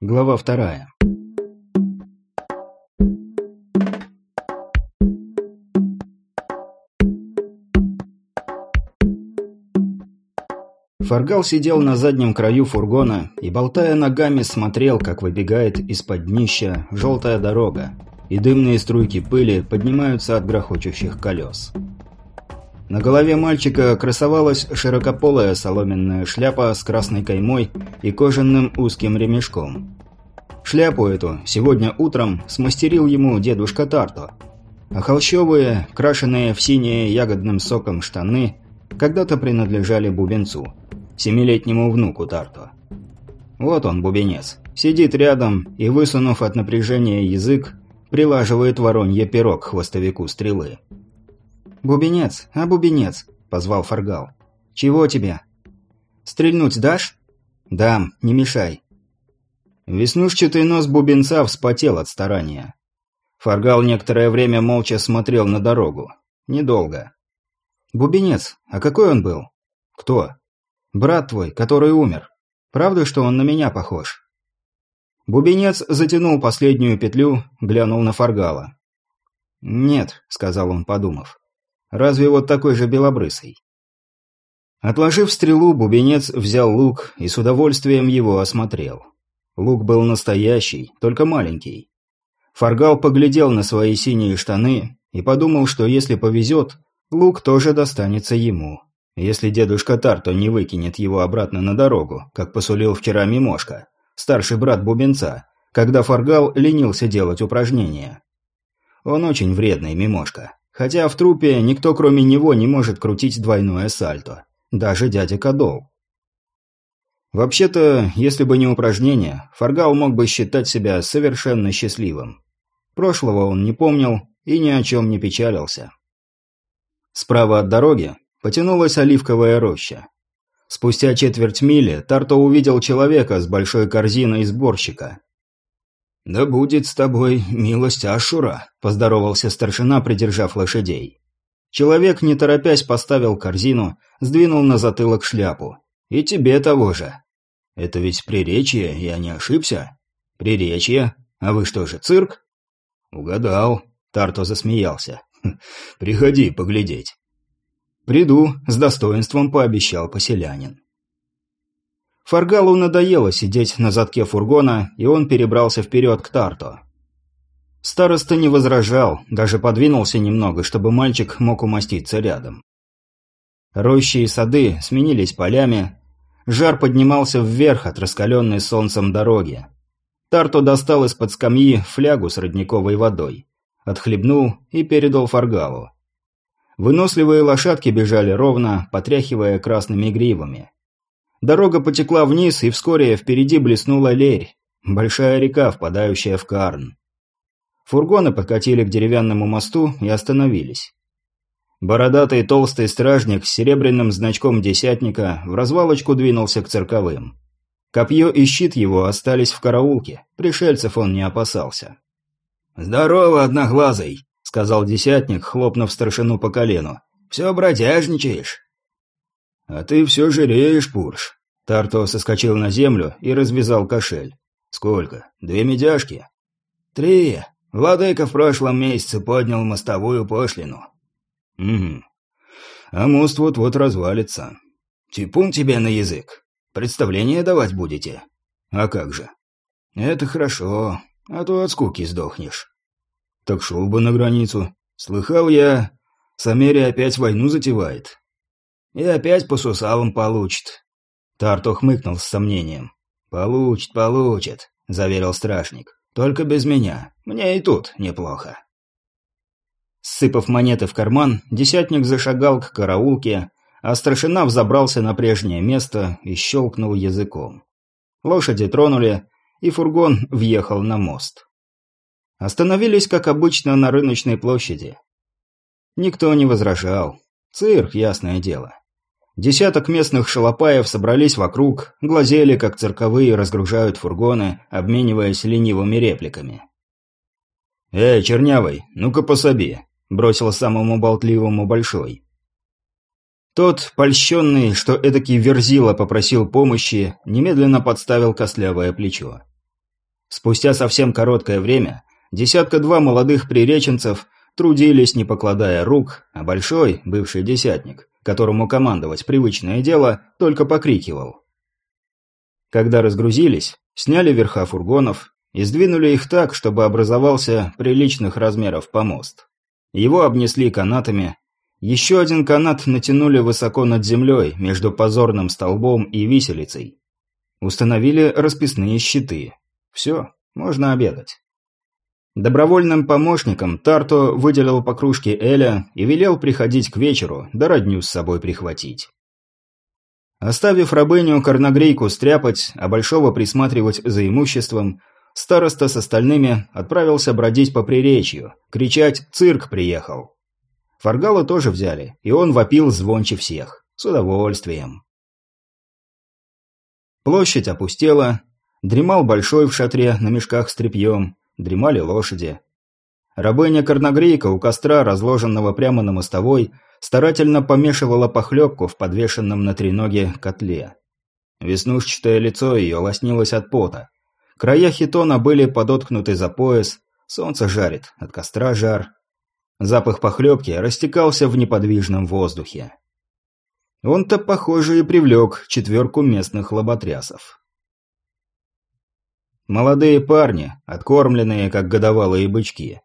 Глава вторая. Фаргал сидел на заднем краю фургона и, болтая ногами, смотрел, как выбегает из-под днища желтая дорога, и дымные струйки пыли поднимаются от грохочущих колес. На голове мальчика красовалась широкополая соломенная шляпа с красной каймой и кожаным узким ремешком. Шляпу эту сегодня утром смастерил ему дедушка Тарто, а холщовые, крашенные в синее ягодным соком штаны, когда-то принадлежали бубенцу, семилетнему внуку Тарто. Вот он, бубенец, сидит рядом и, высунув от напряжения язык, прилаживает воронье перо к хвостовику стрелы. «Бубенец, а бубенец?» – позвал Фаргал. «Чего тебе?» «Стрельнуть дашь?» «Дам, не мешай». Веснушчатый нос бубенца вспотел от старания. Фаргал некоторое время молча смотрел на дорогу. Недолго. «Бубенец, а какой он был?» «Кто?» «Брат твой, который умер. Правда, что он на меня похож?» Бубенец затянул последнюю петлю, глянул на Фаргала. «Нет», — сказал он, подумав. Разве вот такой же белобрысый? Отложив стрелу, бубенец взял лук и с удовольствием его осмотрел. Лук был настоящий, только маленький. Фаргал поглядел на свои синие штаны и подумал, что если повезет, лук тоже достанется ему. Если дедушка Тарто не выкинет его обратно на дорогу, как посулил вчера Мимошка, старший брат бубенца, когда Фаргал ленился делать упражнения. Он очень вредный Мимошка. Хотя в трупе никто кроме него не может крутить двойное сальто. Даже дядя Кадол. Вообще-то, если бы не упражнение, Фаргал мог бы считать себя совершенно счастливым. Прошлого он не помнил и ни о чем не печалился. Справа от дороги потянулась оливковая роща. Спустя четверть мили Тарто увидел человека с большой корзиной сборщика. «Да будет с тобой милость Ашура», – поздоровался старшина, придержав лошадей. Человек, не торопясь, поставил корзину, сдвинул на затылок шляпу. «И тебе того же». «Это ведь приречье, я не ошибся?» «Приречье? А вы что же, цирк?» «Угадал», – Тарто засмеялся. «Хм, «Приходи поглядеть». «Приду», – с достоинством пообещал поселянин. Фаргалу надоело сидеть на задке фургона, и он перебрался вперед к Тарто. Староста не возражал, даже подвинулся немного, чтобы мальчик мог умоститься рядом. Рощи и сады сменились полями, жар поднимался вверх от раскаленной солнцем дороги. Тарто достал из-под скамьи флягу с родниковой водой, отхлебнул и передал Фаргалу. Выносливые лошадки бежали ровно, потряхивая красными гривами. Дорога потекла вниз, и вскоре впереди блеснула Лерь, большая река, впадающая в Карн. Фургоны подкатили к деревянному мосту и остановились. Бородатый толстый стражник с серебряным значком десятника в развалочку двинулся к цирковым. Копье и щит его остались в караулке, пришельцев он не опасался. «Здорово, одноглазый!» — сказал десятник, хлопнув старшину по колену. «Все бродяжничаешь?» «А ты все жиреешь, Пурш». Тарто соскочил на землю и развязал кошель. «Сколько? Две медяшки?» «Три. Владыка в прошлом месяце поднял мостовую пошлину». «Угу. А мост вот-вот развалится. Типун тебе на язык. Представление давать будете?» «А как же?» «Это хорошо, а то от скуки сдохнешь». «Так шел бы на границу. Слыхал я, Самерия опять войну затевает. И опять по сусалам получит. Тарто хмыкнул с сомнением. «Получит, получит», — заверил стражник. «Только без меня. Мне и тут неплохо». Сыпав монеты в карман, десятник зашагал к караулке, а старшина взобрался на прежнее место и щелкнул языком. Лошади тронули, и фургон въехал на мост. Остановились, как обычно, на рыночной площади. Никто не возражал. Цирк, ясное дело. Десяток местных шалопаев собрались вокруг, глазели, как цирковые разгружают фургоны, обмениваясь ленивыми репликами. «Эй, чернявый, ну-ка пособи», — бросил самому болтливому Большой. Тот, польщенный, что эдакий верзила попросил помощи, немедленно подставил костлявое плечо. Спустя совсем короткое время десятка-два молодых приреченцев трудились, не покладая рук, а большой, бывший десятник, которому командовать привычное дело, только покрикивал. Когда разгрузились, сняли верха фургонов и сдвинули их так, чтобы образовался приличных размеров помост. Его обнесли канатами, еще один канат натянули высоко над землей, между позорным столбом и виселицей. Установили расписные щиты. Все, можно обедать. Добровольным помощником Тарто выделил по кружке Эля и велел приходить к вечеру, да родню с собой прихватить. Оставив рабыню Корногрейку стряпать, а Большого присматривать за имуществом, староста с остальными отправился бродить по приречью, кричать «Цирк приехал!». Фаргала тоже взяли, и он вопил звонче всех. С удовольствием. Площадь опустела, дремал Большой в шатре на мешках с тряпьем, дремали лошади. Рабыня Корногрейка у костра, разложенного прямо на мостовой, старательно помешивала похлебку в подвешенном на треноге котле. Веснушчатое лицо ее лоснилось от пота. Края хитона были подоткнуты за пояс, солнце жарит, от костра жар. Запах похлебки растекался в неподвижном воздухе. Он-то, похоже, и привлек четверку местных лоботрясов. Молодые парни, откормленные, как годовалые бычки.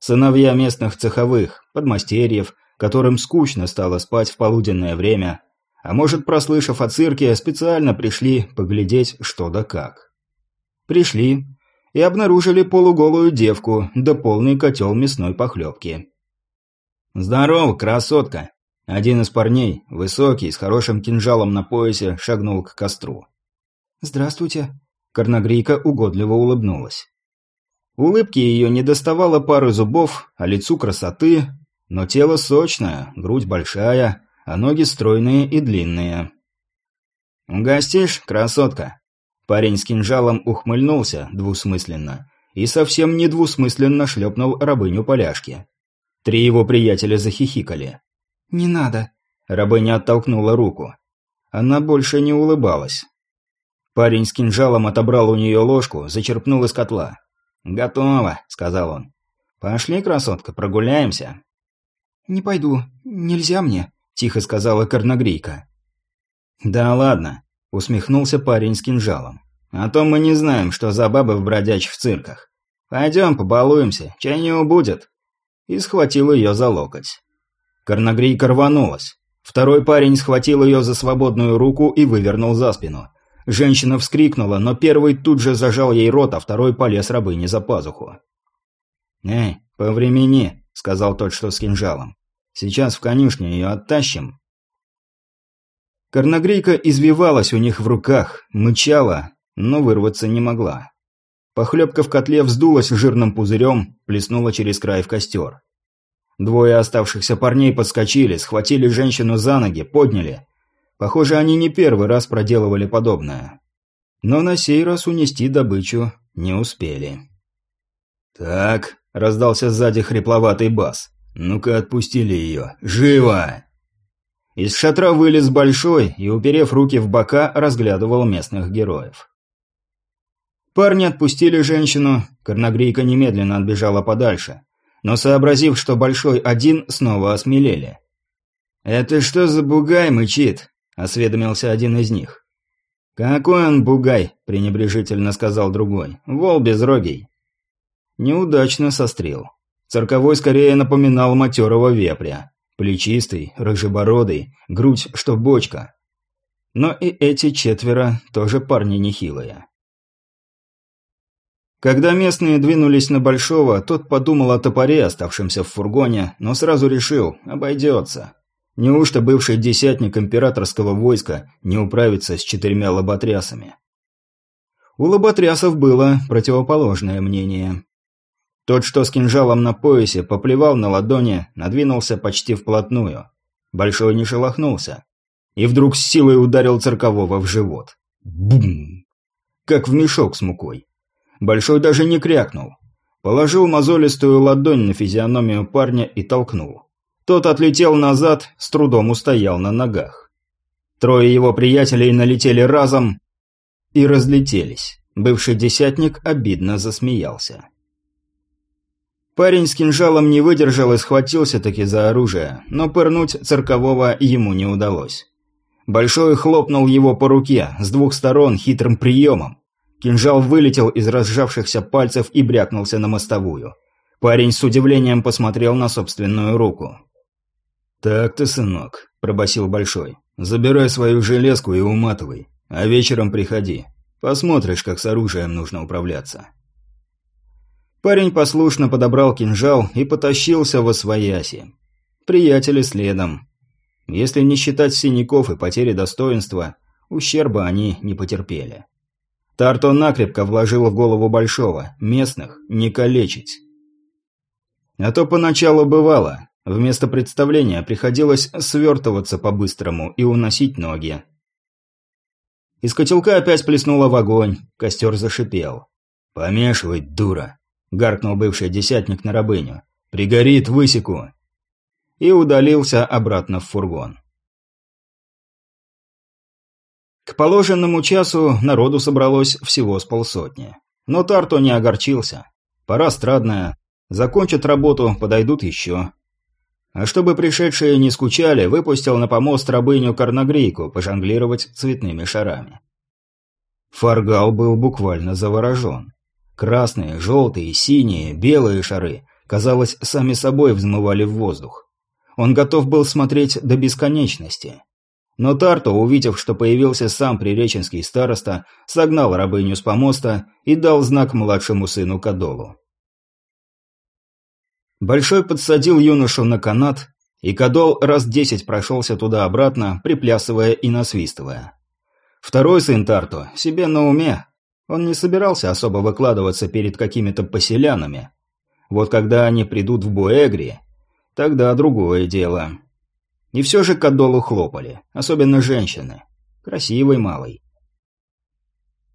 Сыновья местных цеховых, подмастерьев, которым скучно стало спать в полуденное время, а может, прослышав о цирке, специально пришли поглядеть что да как. Пришли и обнаружили полуголую девку да полный котел мясной похлебки. «Здорово, красотка!» Один из парней, высокий, с хорошим кинжалом на поясе, шагнул к костру. «Здравствуйте», Корногрейка угодливо улыбнулась. Улыбки ее не доставало пары зубов, а лицу красоты, но тело сочное, грудь большая, а ноги стройные и длинные. «Угостишь, красотка?» Парень с кинжалом ухмыльнулся двусмысленно и совсем не двусмысленно шлепнул рабыню поляшки. Три его приятеля захихикали. «Не надо». Рабыня оттолкнула руку. Она больше не улыбалась. Парень с кинжалом отобрал у нее ложку, зачерпнул из котла. «Готово», — сказал он. «Пошли, красотка, прогуляемся». «Не пойду. Нельзя мне», — тихо сказала Корногрейка. «Да ладно», — усмехнулся парень с кинжалом. «А то мы не знаем, что за бабы в бродячих цирках. Пойдем, побалуемся, чай не убудет». И схватил ее за локоть. Корногрейка рванулась. Второй парень схватил ее за свободную руку и вывернул за спину. Женщина вскрикнула, но первый тут же зажал ей рот, а второй полез рабыне за пазуху. «Эй, повремени», — сказал тот, что с кинжалом. «Сейчас в конюшню ее оттащим». Корногрейка извивалась у них в руках, мычала, но вырваться не могла. Похлебка в котле вздулась жирным пузырем, плеснула через край в костер. Двое оставшихся парней подскочили, схватили женщину за ноги, подняли. Похоже, они не первый раз проделывали подобное. Но на сей раз унести добычу не успели. «Так», — раздался сзади хрипловатый бас, — «ну-ка отпустили ее! Живо!» Из шатра вылез большой и, уперев руки в бока, разглядывал местных героев. Парни отпустили женщину, Корногрейка немедленно отбежала подальше, но, сообразив, что большой один, снова осмелели. «Это что за бугай мычит?» – осведомился один из них. «Какой он бугай?» – пренебрежительно сказал другой. «Вол безрогий». Неудачно сострел. Цирковой скорее напоминал матерого вепря. Плечистый, рыжебородый, грудь, что бочка. Но и эти четверо тоже парни нехилые. Когда местные двинулись на Большого, тот подумал о топоре, оставшемся в фургоне, но сразу решил – обойдется. Неужто бывший десятник императорского войска не управится с четырьмя лоботрясами? У лоботрясов было противоположное мнение. Тот, что с кинжалом на поясе, поплевал на ладони, надвинулся почти вплотную. Большой не шелохнулся. И вдруг с силой ударил циркового в живот. Бум! Как в мешок с мукой. Большой даже не крякнул. Положил мозолистую ладонь на физиономию парня и толкнул. Тот отлетел назад, с трудом устоял на ногах. Трое его приятелей налетели разом и разлетелись. Бывший десятник обидно засмеялся. Парень с кинжалом не выдержал и схватился таки за оружие, но пырнуть циркового ему не удалось. Большой хлопнул его по руке с двух сторон хитрым приемом. Кинжал вылетел из разжавшихся пальцев и брякнулся на мостовую. Парень с удивлением посмотрел на собственную руку. «Так ты, сынок», – пробасил Большой. «Забирай свою железку и уматывай, а вечером приходи. Посмотришь, как с оружием нужно управляться». Парень послушно подобрал кинжал и потащился во свояси. Приятели следом. Если не считать синяков и потери достоинства, ущерба они не потерпели. Тарто накрепко вложил в голову Большого, местных не калечить. А то поначалу бывало, вместо представления приходилось свертываться по-быстрому и уносить ноги. Из котелка опять плеснуло в огонь, костер зашипел. «Помешивай, дура!» – гаркнул бывший десятник на рабыню. «Пригорит, высеку!» И удалился обратно в фургон. К положенному часу народу собралось всего с полсотни. Но Тарто не огорчился. Пора страдная. Закончат работу, подойдут еще. А чтобы пришедшие не скучали, выпустил на помост рабыню Карнагрейку пожонглировать цветными шарами. Фаргал был буквально заворожен. Красные, желтые, синие, белые шары, казалось, сами собой взмывали в воздух. Он готов был смотреть до бесконечности. Но Тарто, увидев, что появился сам приреченский староста, согнал рабыню с помоста и дал знак младшему сыну Кадолу. Большой подсадил юношу на канат, и Кадол раз десять прошелся туда-обратно, приплясывая и насвистывая. Второй сын Тарто себе на уме. Он не собирался особо выкладываться перед какими-то поселянами. Вот когда они придут в Буэгри, тогда другое дело. И все же Кадолу хлопали, особенно женщины. Красивый малый.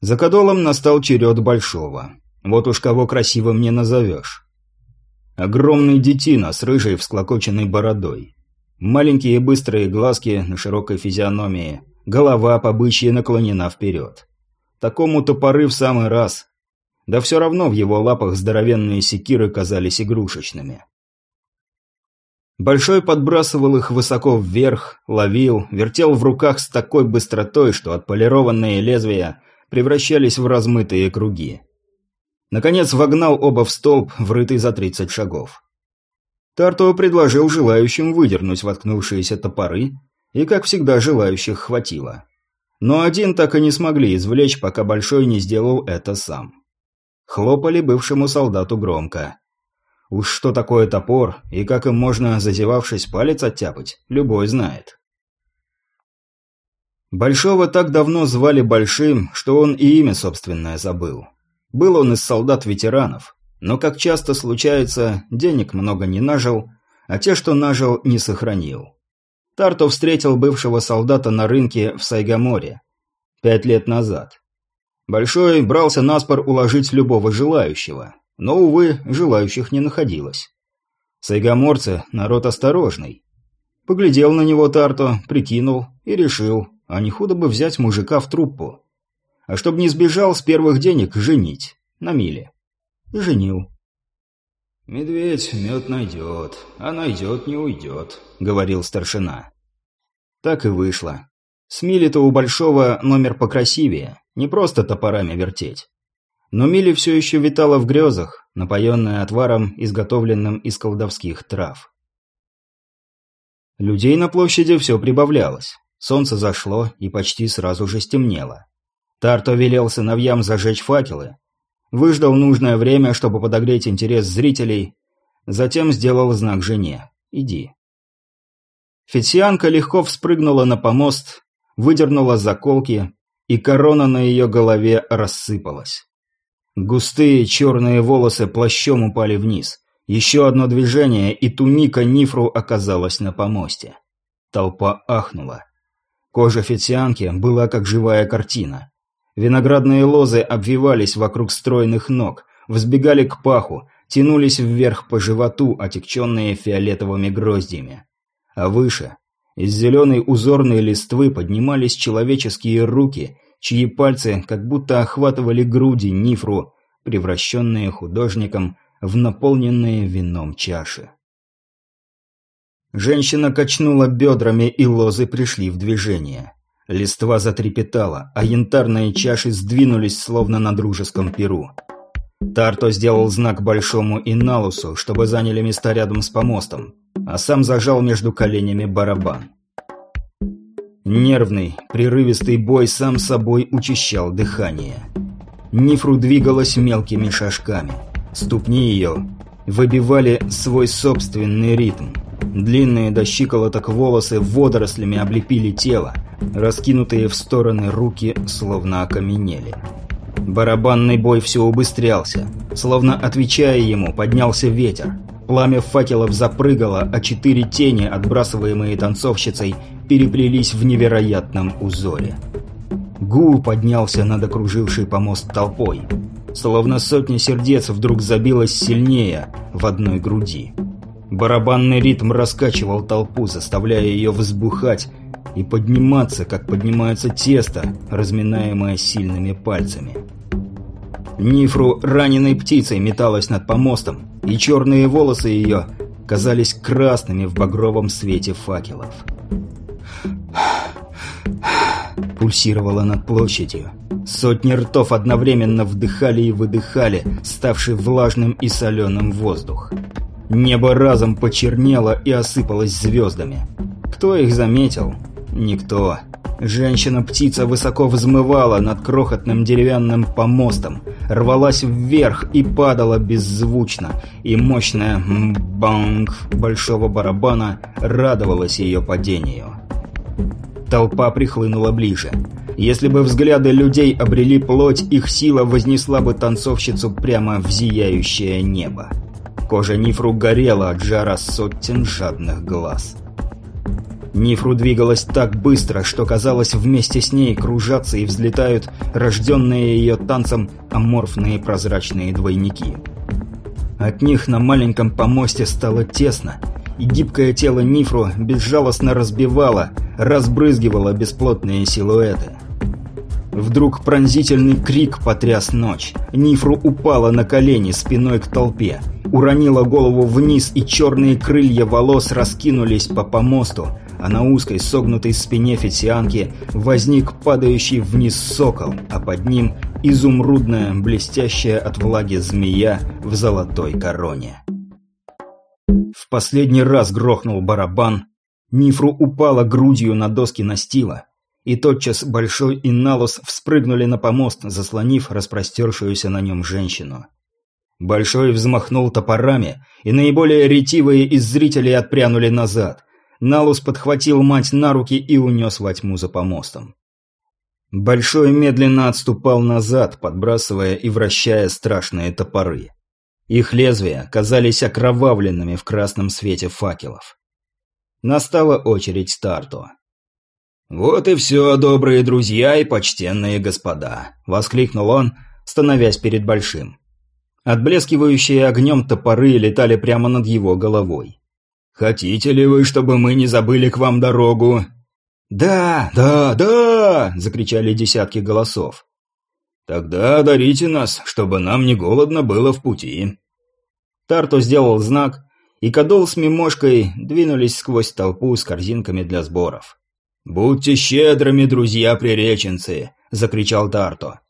За Кадолом настал черед Большого. Вот уж кого красивым не назовешь. Огромный детина с рыжей всклокоченной бородой. Маленькие быстрые глазки на широкой физиономии. Голова по бычьи наклонена вперед. Такому топоры в самый раз. Да все равно в его лапах здоровенные секиры казались игрушечными. Большой подбрасывал их высоко вверх, ловил, вертел в руках с такой быстротой, что отполированные лезвия превращались в размытые круги. Наконец вогнал оба в столб, врытый за 30 шагов. Тарто предложил желающим выдернуть воткнувшиеся топоры, и, как всегда, желающих хватило. Но один так и не смогли извлечь, пока Большой не сделал это сам. Хлопали бывшему солдату громко. Уж что такое топор, и как им можно, зазевавшись, палец оттяпать, любой знает. Большого так давно звали Большим, что он и имя собственное забыл. Был он из солдат-ветеранов, но, как часто случается, денег много не нажил, а те, что нажил, не сохранил. Тарто встретил бывшего солдата на рынке в Сайгаморе пять лет назад. Большой брался на спор уложить любого желающего, но, увы, желающих не находилось. Сайгаморцы – народ осторожный. Поглядел на него Тарто, прикинул и решил, а не худо бы взять мужика в труппу. А чтоб не сбежал с первых денег, женить. На миле. И женил. «Медведь мед найдет, а найдет не уйдет», — говорил старшина. Так и вышло. С мили-то у Большого номер покрасивее, не просто топорами вертеть. Но Мили все еще витала в грезах, напоенная отваром, изготовленным из колдовских трав. Людей на площади все прибавлялось. Солнце зашло и почти сразу же стемнело. Тарто велел сыновьям зажечь факелы, выждал нужное время, чтобы подогреть интерес зрителей, затем сделал знак жене «Иди». Фетсианка легко вспрыгнула на помост, выдернула заколки, и корона на ее голове рассыпалась. Густые черные волосы плащом упали вниз. Еще одно движение, и туника Нифру оказалась на помосте. Толпа ахнула. Кожа Фетсианки была как живая картина. Виноградные лозы обвивались вокруг стройных ног, взбегали к паху, тянулись вверх по животу, отекченные фиолетовыми гроздьями. А выше, из зеленой узорной листвы поднимались человеческие руки, чьи пальцы как будто охватывали груди Нифру, превращенные художником в наполненные вином чаши. Женщина качнула бедрами, и лозы пришли в движение. Листва затрепетала, а янтарные чаши сдвинулись, словно на дружеском перу. Тарто сделал знак Большому и Налусу, чтобы заняли места рядом с помостом, а сам зажал между коленями барабан. Нервный, прерывистый бой сам собой учащал дыхание. Нифру двигалась мелкими шажками. Ступни ее выбивали свой собственный ритм. Длинные до щиколоток волосы водорослями облепили тело, раскинутые в стороны руки словно окаменели. Барабанный бой все убыстрялся. Словно отвечая ему, поднялся ветер. Пламя факелов запрыгало, а четыре тени, отбрасываемые танцовщицей, переплелись в невероятном узоре. Гул поднялся над окружившей помост толпой. Словно сотня сердец вдруг забилось сильнее в одной груди. Барабанный ритм раскачивал толпу, заставляя ее взбухать и подниматься, как поднимается тесто, разминаемое сильными пальцами. Нифру раненой птицей металась над помостом, и черные волосы ее казались красными в багровом свете факелов. Пульсировала над площадью. Сотни ртов одновременно вдыхали и выдыхали, ставший влажным и соленым воздух. Небо разом почернело и осыпалось звездами. Кто их заметил? Никто. Женщина-птица высоко взмывала над крохотным деревянным помостом, рвалась вверх и падала беззвучно, и мощная банг большого барабана радовалась ее падению. Толпа прихлынула ближе. Если бы взгляды людей обрели плоть, их сила вознесла бы танцовщицу прямо в зияющее небо. Кожа Нифру горела от жара сотен жадных глаз. Нифру двигалась так быстро, что казалось, вместе с ней кружатся и взлетают рожденные ее танцем аморфные прозрачные двойники. От них на маленьком помосте стало тесно, и гибкое тело Нифру безжалостно разбивало, разбрызгивало бесплотные силуэты. Вдруг пронзительный крик потряс ночь. Нифру упала на колени спиной к толпе, уронила голову вниз, и черные крылья волос раскинулись по помосту, а на узкой согнутой спине фитсианки возник падающий вниз сокол, а под ним изумрудная, блестящая от влаги змея в золотой короне. В последний раз грохнул барабан, Нифру упала грудью на доски настила, и тотчас Большой и Налус вспрыгнули на помост, заслонив распростершуюся на нем женщину. Большой взмахнул топорами, и наиболее ретивые из зрителей отпрянули назад, Налус подхватил мать на руки и унес во тьму за помостом. Большой медленно отступал назад, подбрасывая и вращая страшные топоры. Их лезвия казались окровавленными в красном свете факелов. Настала очередь старту. «Вот и все, добрые друзья и почтенные господа!» – воскликнул он, становясь перед Большим. Отблескивающие огнем топоры летали прямо над его головой. «Хотите ли вы, чтобы мы не забыли к вам дорогу?» «Да, да, да!» – закричали десятки голосов. «Тогда одарите нас, чтобы нам не голодно было в пути». Тарто сделал знак, и Кадол с Мимошкой двинулись сквозь толпу с корзинками для сборов. «Будьте щедрыми, друзья-приреченцы!» – закричал Тарто.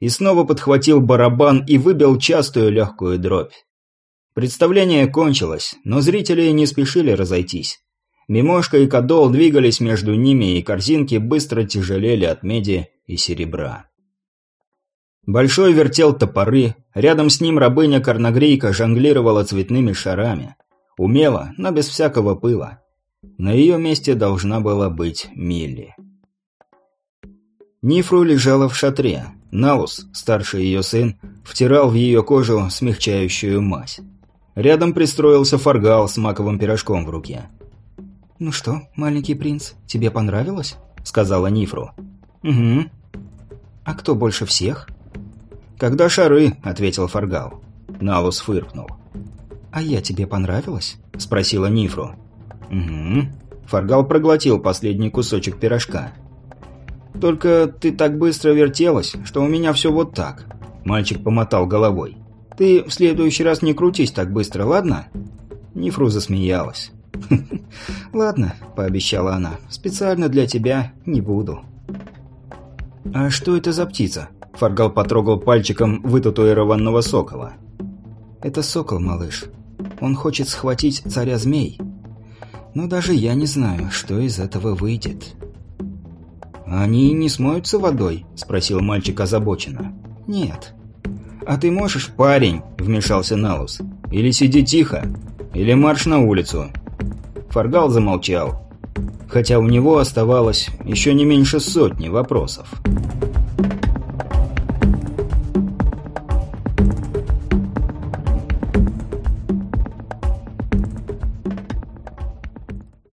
И снова подхватил барабан и выбил частую легкую дробь. Представление кончилось, но зрители не спешили разойтись. Мимошка и Кадол двигались между ними, и корзинки быстро тяжелели от меди и серебра. Большой вертел топоры, рядом с ним рабыня Карнагрейка жонглировала цветными шарами. Умело, но без всякого пыла. На ее месте должна была быть Милли. Нифру лежала в шатре. Наус, старший ее сын, втирал в ее кожу смягчающую мазь. Рядом пристроился фаргал с маковым пирожком в руке. «Ну что, маленький принц, тебе понравилось?» — сказала Нифру. «Угу». «А кто больше всех?» «Когда шары», — ответил фаргал. Налус фыркнул. «А я тебе понравилась?» — спросила Нифру. «Угу». Фаргал проглотил последний кусочек пирожка. Только ты так быстро вертелась, что у меня все вот так». Мальчик помотал головой. «Ты в следующий раз не крутись так быстро, ладно?» Нифру засмеялась. «Ладно», — пообещала она, — «специально для тебя не буду». «А что это за птица?» Фаргал потрогал пальчиком вытатуированного сокола. «Это сокол, малыш. Он хочет схватить царя змей. Но даже я не знаю, что из этого выйдет». «Они не смоются водой?» – спросил мальчик озабоченно. «Нет». «А ты можешь, парень?» – вмешался Налус. «Или сиди тихо, или марш на улицу». Фаргал замолчал, хотя у него оставалось еще не меньше сотни вопросов. «Вопросов».